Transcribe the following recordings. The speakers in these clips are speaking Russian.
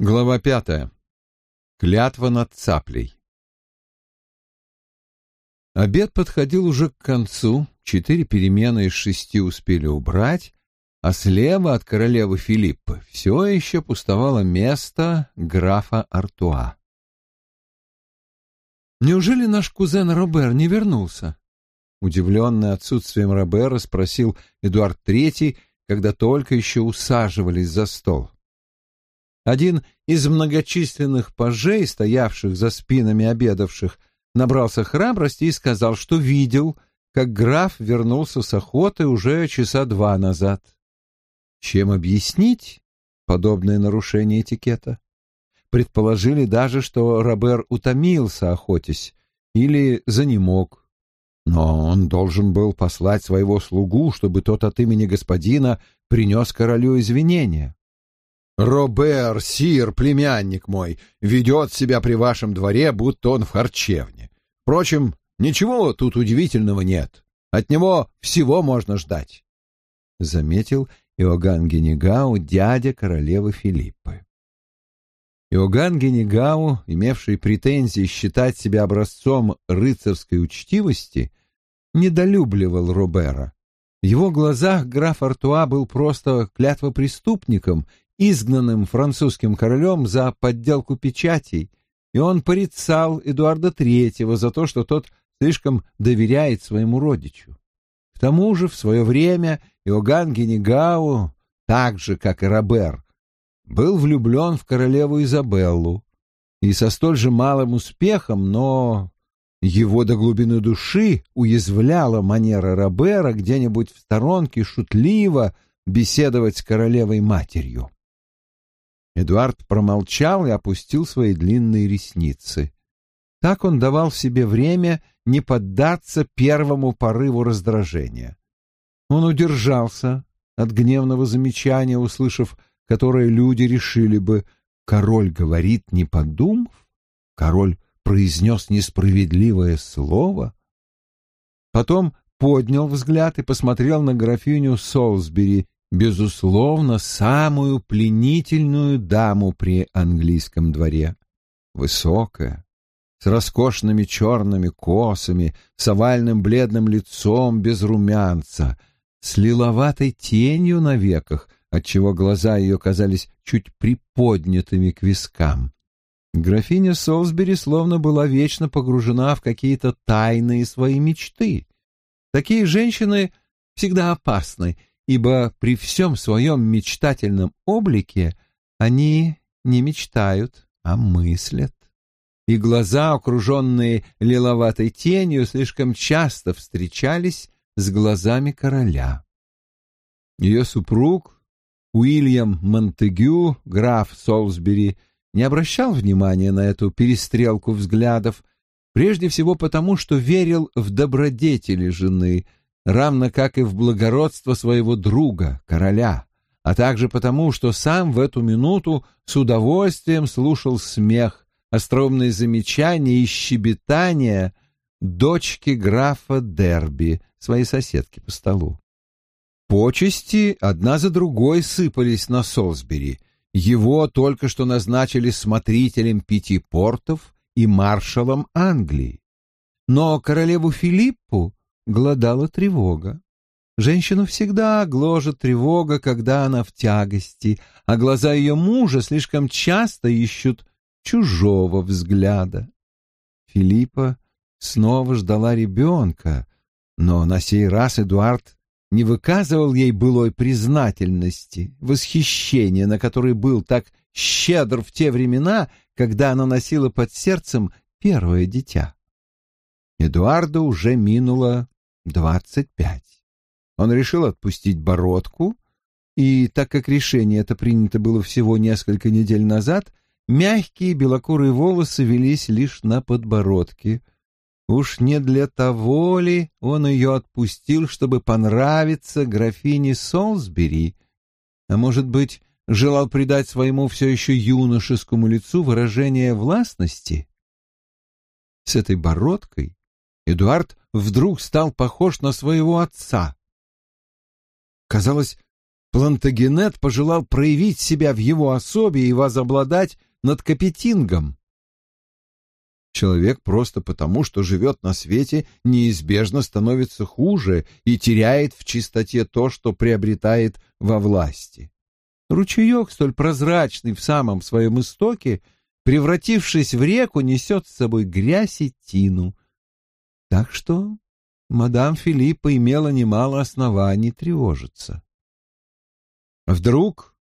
Глава пятая. Клятва над цаплей. Обед подходил уже к концу, четыре перемены из шести успели убрать, а слева от королевы Филиппы все еще пустовало место графа Артуа. «Неужели наш кузен Робер не вернулся?» Удивленный отсутствием Робера, спросил Эдуард Третий, когда только еще усаживались за стол. Один из многочисленных пажей, стоявших за спинами обедавших, набрался храбрости и сказал, что видел, как граф вернулся с охоты уже часа два назад. Чем объяснить подобное нарушение этикета? Предположили даже, что Робер утомился, охотясь, или занемог. Но он должен был послать своего слугу, чтобы тот от имени господина принес королю извинения. Робер, сир, племянник мой, ведет себя при вашем дворе, будто он в харчевне. Впрочем, ничего тут удивительного нет. От него всего можно ждать. Заметил Иоганн Генегау, дядя королевы Филиппы. Иоганн Генегау, имевший претензии считать себя образцом рыцарской учтивости, недолюбливал Робера. В его глазах граф Артуа был просто клятвопреступником изгнанным французским королем за подделку печатей, и он порицал Эдуарда Третьего за то, что тот слишком доверяет своему родичу. К тому же в свое время Иоганн Генегау, так же, как и Робер, был влюблен в королеву Изабеллу, и со столь же малым успехом, но его до глубины души уязвляла манера Робера где-нибудь в сторонке шутливо беседовать с королевой-матерью. Эдуард промолчал и опустил свои длинные ресницы. Так он давал себе время не поддаться первому порыву раздражения. Он удержался от гневного замечания, услышав, которое люди решили бы «король говорит, не подумав», король произнес несправедливое слово. Потом поднял взгляд и посмотрел на графиню Солсбери, безусловно, самую пленительную даму при английском дворе. Высокая, с роскошными черными косами, с овальным бледным лицом без румянца, с лиловатой тенью на веках, отчего глаза ее казались чуть приподнятыми к вискам. Графиня Солсбери словно была вечно погружена в какие-то тайные свои мечты. Такие женщины всегда опасны — ибо при всем своем мечтательном облике они не мечтают, а мыслят. И глаза, окруженные лиловатой тенью, слишком часто встречались с глазами короля. Ее супруг, Уильям Монтегю, граф Солсбери, не обращал внимания на эту перестрелку взглядов, прежде всего потому, что верил в добродетели жены — равно как и в благородство своего друга, короля, а также потому, что сам в эту минуту с удовольствием слушал смех, остроумные замечания и щебетания дочки графа Дерби, своей соседки по столу. Почести одна за другой сыпались на Солсбери. Его только что назначили смотрителем пяти портов и маршалом Англии. Но королеву Филиппу глодала тревога. Женщину всегда гложет тревога, когда она в тягости, а глаза ее мужа слишком часто ищут чужого взгляда. Филиппа снова ждала ребенка, но на сей раз Эдуард не выказывал ей былой признательности, восхищения, на который был так щедр в те времена, когда она носила под сердцем первое дитя. Эдуарда уже минуло двадцать пять. Он решил отпустить бородку, и, так как решение это принято было всего несколько недель назад, мягкие белокурые волосы велись лишь на подбородке. Уж не для того ли он ее отпустил, чтобы понравиться графине Солсбери, а, может быть, желал придать своему все еще юношескому лицу выражение властности? С этой бородкой Эдуард вдруг стал похож на своего отца. Казалось, Плантагенет пожелал проявить себя в его особе и возобладать над Капетингом. Человек просто потому, что живет на свете, неизбежно становится хуже и теряет в чистоте то, что приобретает во власти. Ручеек, столь прозрачный в самом своем истоке, превратившись в реку, несет с собой грязь и тину. Так что мадам Филиппа имела немало оснований тревожиться. Вдруг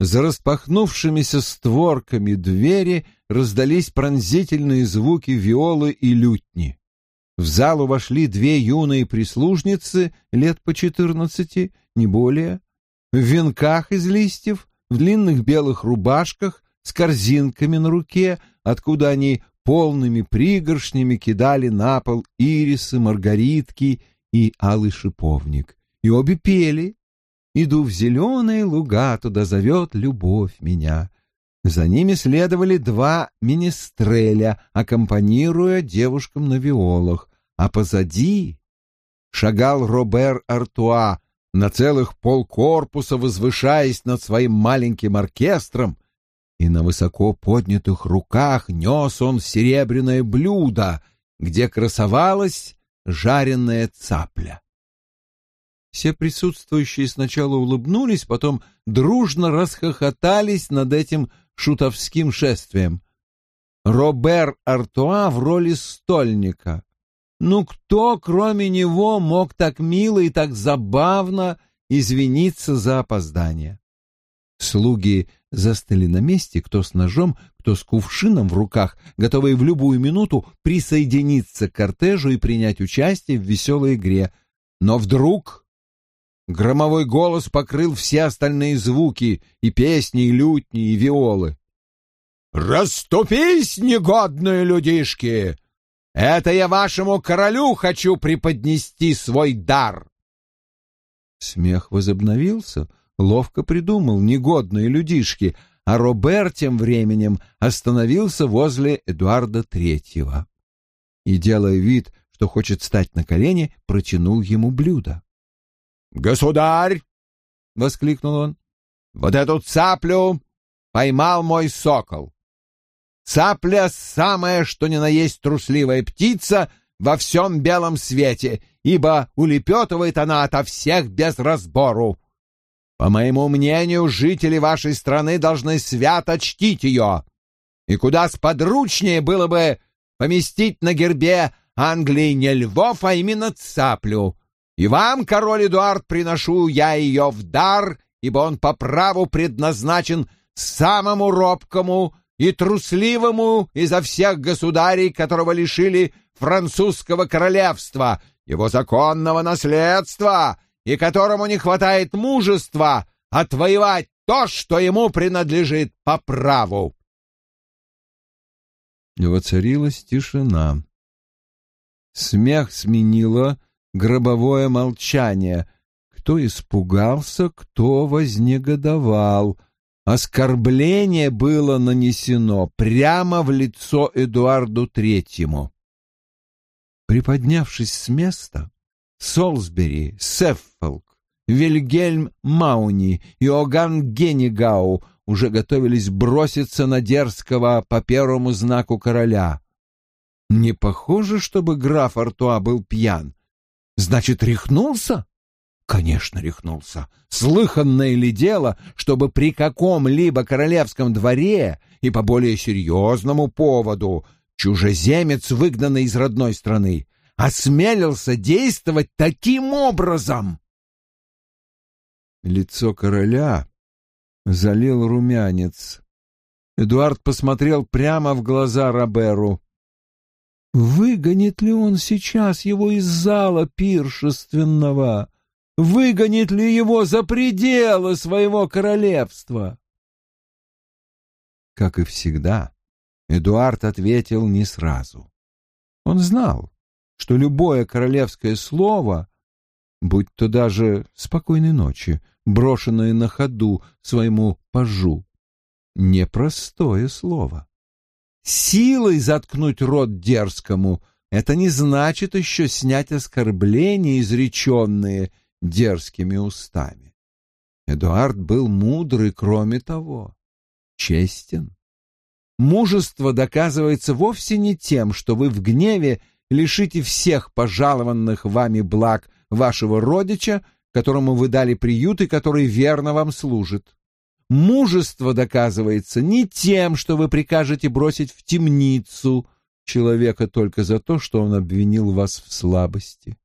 за распахнувшимися створками двери раздались пронзительные звуки виолы и лютни. В залу вошли две юные прислужницы лет по четырнадцати, не более, в венках из листьев, в длинных белых рубашках, с корзинками на руке, откуда они полными пригоршнями кидали на пол ирисы, маргаритки и алый шиповник. И обе пели Иду в зеленые луга, туда зовет любовь меня. За ними следовали два министреля, аккомпанируя девушкам на виолах, а позади шагал Робер Артуа, на целых полкорпуса возвышаясь над своим маленьким оркестром, и на высоко поднятых руках нес он серебряное блюдо, где красовалась жареная цапля. Все присутствующие сначала улыбнулись, потом дружно расхохотались над этим шутовским шествием. Робер Артуа в роли стольника. Ну кто, кроме него, мог так мило и так забавно извиниться за опоздание? Слуги застыли на месте, кто с ножом, кто с кувшином в руках, готовые в любую минуту присоединиться к кортежу и принять участие в веселой игре. Но вдруг Громовой голос покрыл все остальные звуки, и песни, и лютни, и виолы. «Раступись, негодные людишки! Это я вашему королю хочу преподнести свой дар!» Смех возобновился, ловко придумал негодные людишки, а Робер тем временем остановился возле Эдуарда Третьего и, делая вид, что хочет встать на колени, протянул ему блюдо. «Государь!» — воскликнул он. «Вот эту цаплю поймал мой сокол. Цапля — самая, что ни на есть трусливая птица во всем белом свете, ибо улепетывает она ото всех без разбору. По моему мнению, жители вашей страны должны свято чтить ее. И куда сподручнее было бы поместить на гербе Англии не львов, а именно цаплю, и вам, король Эдуард, приношу я ее в дар, ибо он по праву предназначен самому робкому и трусливому изо всех государей, которого лишили французского королевства, его законного наследства, и которому не хватает мужества отвоевать то, что ему принадлежит по праву. Воцарилась тишина. Смех сменила гробовое молчание. Кто испугался, кто вознегодовал. Оскорбление было нанесено прямо в лицо Эдуарду Третьему. Приподнявшись с места, Солсбери, Сеффолк, Вильгельм Мауни и Оган Генигау уже готовились броситься на дерзкого по первому знаку короля. Не похоже, чтобы граф Артуа был пьян. Значит, рехнулся? Конечно, рехнулся. Слыханное ли дело, чтобы при каком-либо королевском дворе и по более серьезному поводу чужеземец, выгнанный из родной страны, осмелился действовать таким образом? Лицо короля залил румянец. Эдуард посмотрел прямо в глаза Роберу. Выгонит ли он сейчас его из зала пиршественного? Выгонит ли его за пределы своего королевства? Как и всегда, Эдуард ответил не сразу. Он знал, что любое королевское слово, будь то даже «спокойной ночи», брошенное на ходу своему пажу, непростое слово. Силой заткнуть рот дерзкому — это не значит еще снять оскорбления, изреченные дерзкими устами. Эдуард был мудрый, кроме того, честен. Мужество доказывается вовсе не тем, что вы в гневе лишите всех пожалованных вами благ вашего родича, которому вы дали приют и который верно вам служит. Мужество доказывается не тем, что вы прикажете бросить в темницу человека только за то, что он обвинил вас в слабости.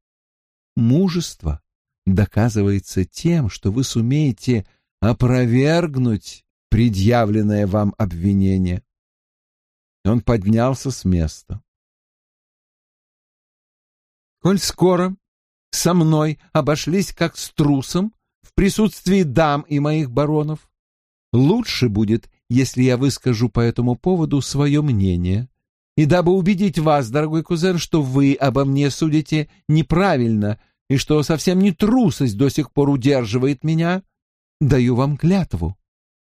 Мужество доказывается тем, что вы сумеете опровергнуть предъявленное вам обвинение. Он поднялся с места. Коль скоро со мной обошлись как с трусом в присутствии дам и моих баронов, лучше будет, если я выскажу по этому поводу свое мнение. И дабы убедить вас, дорогой кузен, что вы обо мне судите неправильно и что совсем не трусость до сих пор удерживает меня, даю вам клятву,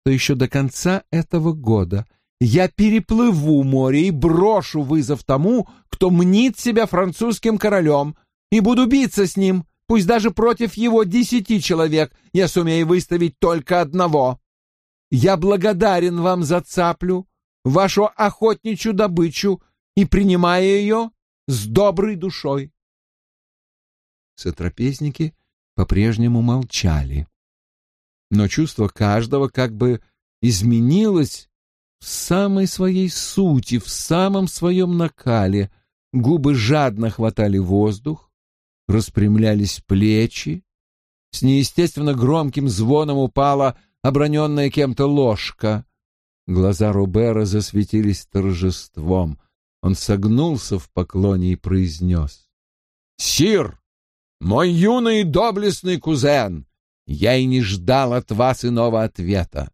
что еще до конца этого года я переплыву море и брошу вызов тому, кто мнит себя французским королем, и буду биться с ним, пусть даже против его десяти человек я сумею выставить только одного. Я благодарен вам за цаплю, вашу охотничью добычу, и принимаю ее с доброй душой. Сотрапезники по-прежнему молчали. Но чувство каждого как бы изменилось в самой своей сути, в самом своем накале. Губы жадно хватали воздух, распрямлялись плечи. С неестественно громким звоном упала оброненная кем-то ложка. Глаза Робера засветились торжеством. Он согнулся в поклоне и произнес. «Сир, мой юный и доблестный кузен, я и не ждал от вас иного ответа.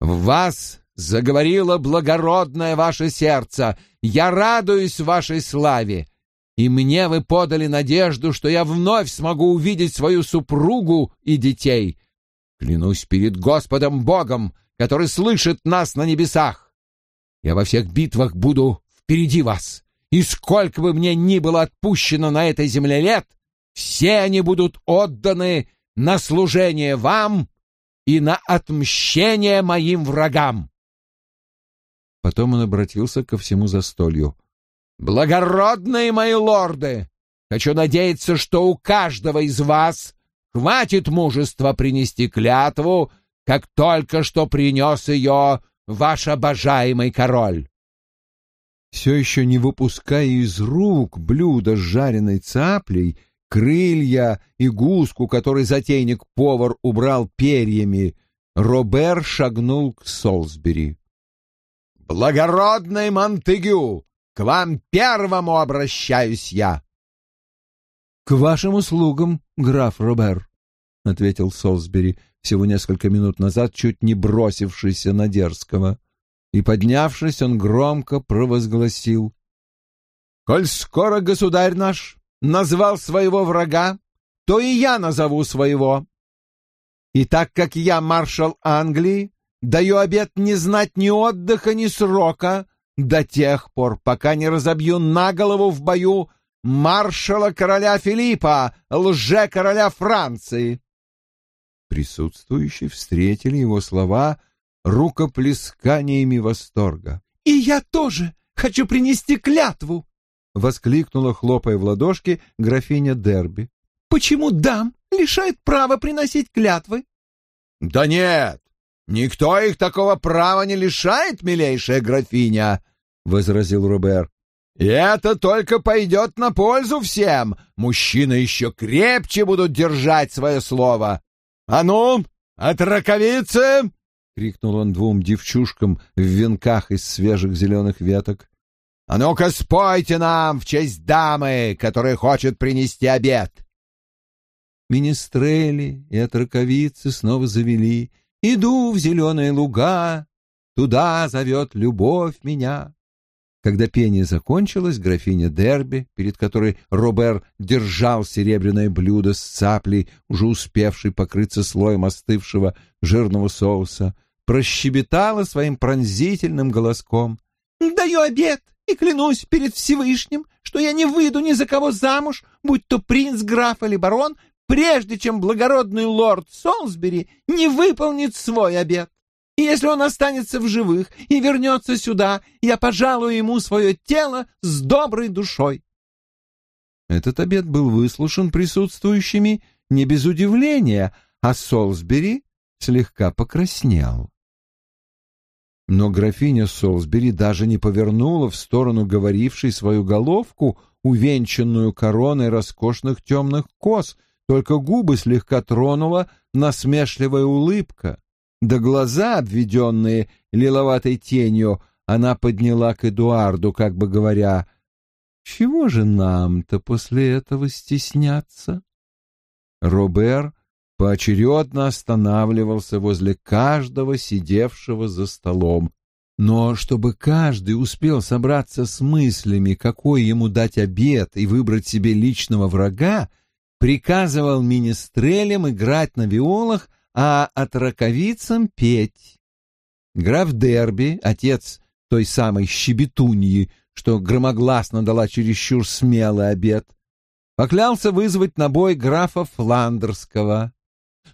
В вас заговорило благородное ваше сердце. Я радуюсь вашей славе. И мне вы подали надежду, что я вновь смогу увидеть свою супругу и детей. Клянусь перед Господом Богом, который слышит нас на небесах. Я во всех битвах буду впереди вас. И сколько бы мне ни было отпущено на этой земле лет, все они будут отданы на служение вам и на отмщение моим врагам. Потом он обратился ко всему застолью. «Благородные мои лорды, хочу надеяться, что у каждого из вас хватит мужества принести клятву, как только что принес ее ваш обожаемый король». Все еще не выпуская из рук блюдо с жареной цаплей, крылья и гуску, который затейник-повар убрал перьями, Робер шагнул к Солсбери. «Благородный Монтегю, к вам первому обращаюсь я!» «К вашим услугам, граф Робер», — ответил Солсбери, всего несколько минут назад чуть не бросившийся на дерзкого. И, поднявшись, он громко провозгласил. «Коль скоро государь наш назвал своего врага, то и я назову своего. И так как я маршал Англии, даю обет не знать ни отдыха, ни срока до тех пор, пока не разобью на голову в бою маршала короля Филиппа, лже-короля Франции. Присутствующие встретили его слова рукоплесканиями восторга. — И я тоже хочу принести клятву! — воскликнула, хлопая в ладошки, графиня Дерби. «Почему дам лишает права приносить клятвы?» «Да нет, никто их такого права не лишает, милейшая графиня», — возразил Робер. «И это только пойдет на пользу всем. Мужчины еще крепче будут держать свое слово. А ну, от раковицы!» — крикнул он двум девчушкам в венках из свежих зеленых веток. А ну-ка спойте нам в честь дамы, которая хочет принести обед. Министрели и отраковицы снова завели. Иду в зеленые луга, туда зовет любовь меня. Когда пение закончилось, графиня Дерби, перед которой Робер держал серебряное блюдо с цаплей, уже успевшей покрыться слоем остывшего жирного соуса, прощебетала своим пронзительным голоском. «Даю обед и клянусь перед Всевышним, что я не выйду ни за кого замуж, будь то принц, граф или барон, прежде чем благородный лорд Солсбери не выполнит свой обет. И если он останется в живых и вернется сюда, я пожалую ему свое тело с доброй душой. Этот обет был выслушан присутствующими не без удивления, а Солсбери слегка покраснел. Но графиня Солсбери даже не повернула в сторону говорившей свою головку, увенчанную короной роскошных темных кос, только губы слегка тронула насмешливая улыбка. Да глаза, обведенные лиловатой тенью, она подняла к Эдуарду, как бы говоря, «Чего же нам-то после этого стесняться?» Робер поочередно останавливался возле каждого сидевшего за столом. Но чтобы каждый успел собраться с мыслями, какой ему дать обед и выбрать себе личного врага, приказывал министрелям играть на виолах, а отраковицам петь. Граф Дерби, отец той самой щебетуньи, что громогласно дала чересчур смелый обед, поклялся вызвать на бой графа Фландерского,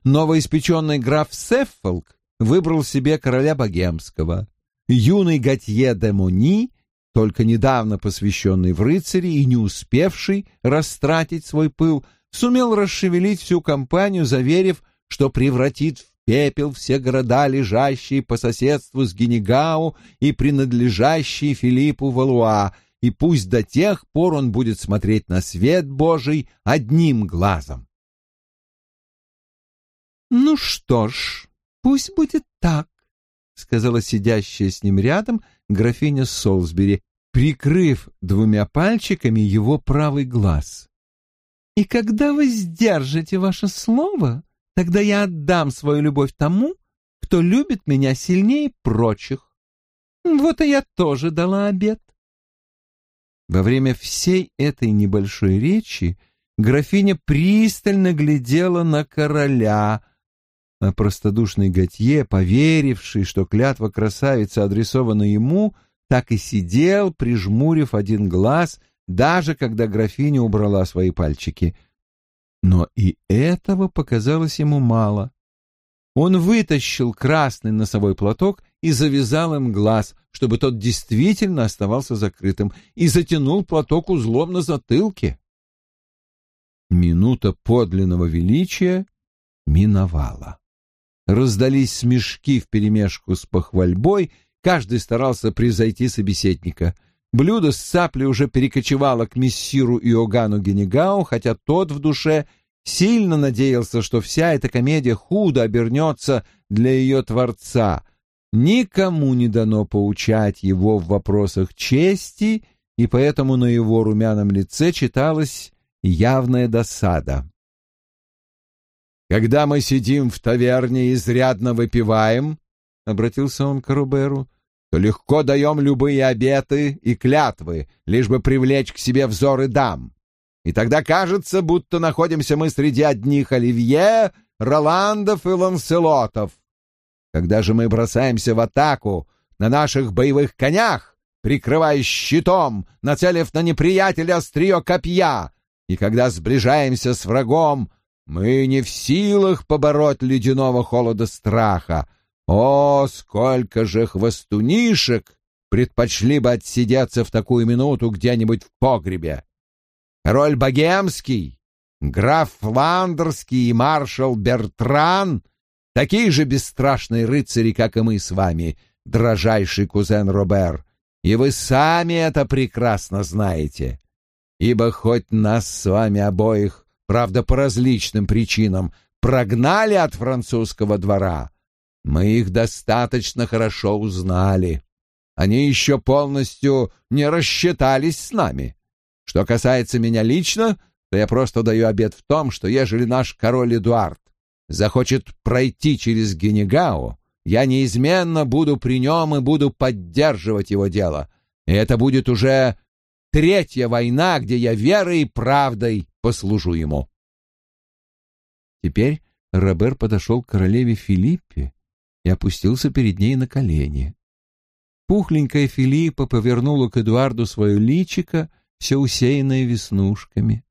новоиспеченный граф Сеффолк выбрал себе короля богемского. Юный Готье де Муни, только недавно посвященный в рыцари и не успевший растратить свой пыл, сумел расшевелить всю компанию, заверив, что превратит в пепел все города, лежащие по соседству с Генегау и принадлежащие Филиппу Валуа, и пусть до тех пор он будет смотреть на свет Божий одним глазом. «Ну что ж, пусть будет так», — сказала сидящая с ним рядом графиня Солсбери, прикрыв двумя пальчиками его правый глаз. «И когда вы сдержите ваше слово, тогда я отдам свою любовь тому, кто любит меня сильнее прочих. Вот и я тоже дала обед». Во время всей этой небольшой речи графиня пристально глядела на короля, а простодушный Готье, поверивший, что клятва красавицы адресована ему, так и сидел, прижмурив один глаз, даже когда графиня убрала свои пальчики. Но и этого показалось ему мало. Он вытащил красный носовой платок и завязал им глаз, чтобы тот действительно оставался закрытым, и затянул платок узлом на затылке. Минута подлинного величия миновала. Раздались смешки вперемешку с похвальбой, каждый старался превзойти собеседника. Блюдо с цапли уже перекочевало к мессиру Иоганну Генегау, хотя тот в душе сильно надеялся, что вся эта комедия худо обернется для ее творца. Никому не дано поучать его в вопросах чести, и поэтому на его румяном лице читалась явная досада. Когда мы сидим в таверне и изрядно выпиваем, — обратился он к Руберу, — то легко даем любые обеты и клятвы, лишь бы привлечь к себе взоры дам. И тогда кажется, будто находимся мы среди одних Оливье, Роландов и Ланселотов. Когда же мы бросаемся в атаку на наших боевых конях, прикрываясь щитом, нацелив на неприятеля острие копья, и когда сближаемся с врагом, мы не в силах побороть ледяного холода страха. О, сколько же хвостунишек предпочли бы отсидеться в такую минуту где-нибудь в погребе. Король Богемский, граф Фландерский и маршал Бертран — такие же бесстрашные рыцари, как и мы с вами, дрожайший кузен Робер, и вы сами это прекрасно знаете. Ибо хоть нас с вами обоих правда, по различным причинам, прогнали от французского двора, мы их достаточно хорошо узнали. Они еще полностью не рассчитались с нами. Что касается меня лично, то я просто даю обет в том, что ежели наш король Эдуард захочет пройти через Генегао, я неизменно буду при нем и буду поддерживать его дело. И это будет уже третья война, где я верой и правдой послужу ему. Теперь Робер подошел к королеве Филиппе и опустился перед ней на колени. Пухленькая Филиппа повернула к Эдуарду свое личико, все усеянное веснушками.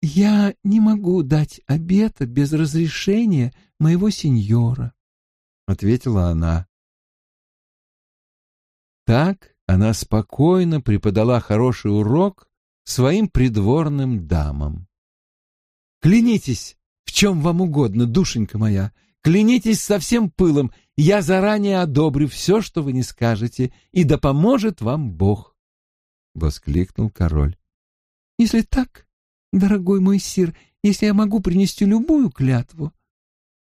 «Я не могу дать обета без разрешения моего сеньора», — ответила она. Так она спокойно преподала хороший урок своим придворным дамам. «Клянитесь, в чем вам угодно, душенька моя, клянитесь со всем пылом, я заранее одобрю все, что вы не скажете, и да поможет вам Бог!» — воскликнул король. «Если так, дорогой мой сир, если я могу принести любую клятву,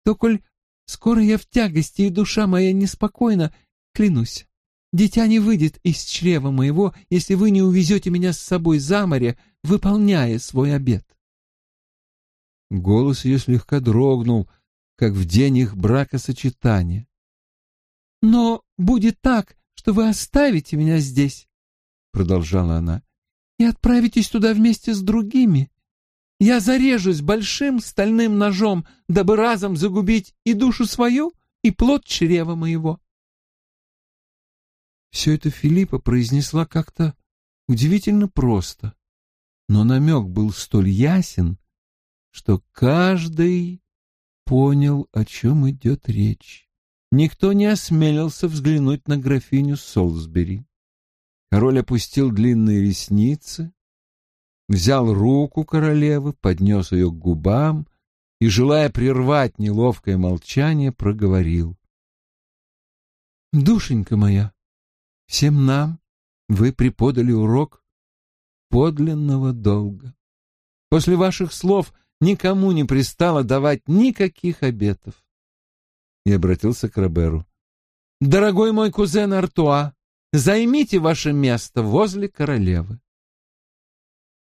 то, коль скоро я в тягости и душа моя неспокойна, клянусь, дитя не выйдет из чрева моего, если вы не увезете меня с собой за море, выполняя свой обет. Голос ее слегка дрогнул, как в день их бракосочетания. «Но будет так, что вы оставите меня здесь», — продолжала она, — «и отправитесь туда вместе с другими. Я зарежусь большим стальным ножом, дабы разом загубить и душу свою, и плод чрева моего». Все это Филиппа произнесла как-то удивительно просто, но намек был столь ясен, что каждый понял, о чем идет речь. Никто не осмелился взглянуть на графиню Солсбери. Король опустил длинные ресницы, взял руку королевы, поднес ее к губам и, желая прервать неловкое молчание, проговорил. «Душенька моя, всем нам вы преподали урок подлинного долга. После ваших слов никому не пристало давать никаких обетов. И обратился к Роберу. «Дорогой мой кузен Артуа, займите ваше место возле королевы».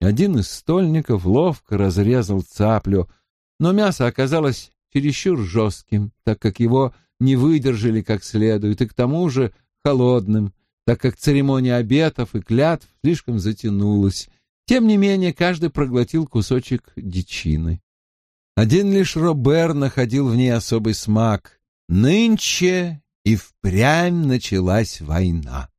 Один из стольников ловко разрезал цаплю, но мясо оказалось чересчур жестким, так как его не выдержали как следует, и к тому же холодным, так как церемония обетов и клятв слишком затянулась, тем не менее, каждый проглотил кусочек дичины. Один лишь Робер находил в ней особый смак. Нынче и впрямь началась война.